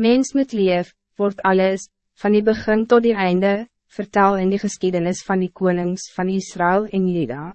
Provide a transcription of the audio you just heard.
Mens moet leef, wordt alles, van die begin tot die einde, vertel in die geschiedenis van die konings van Israël en Juda.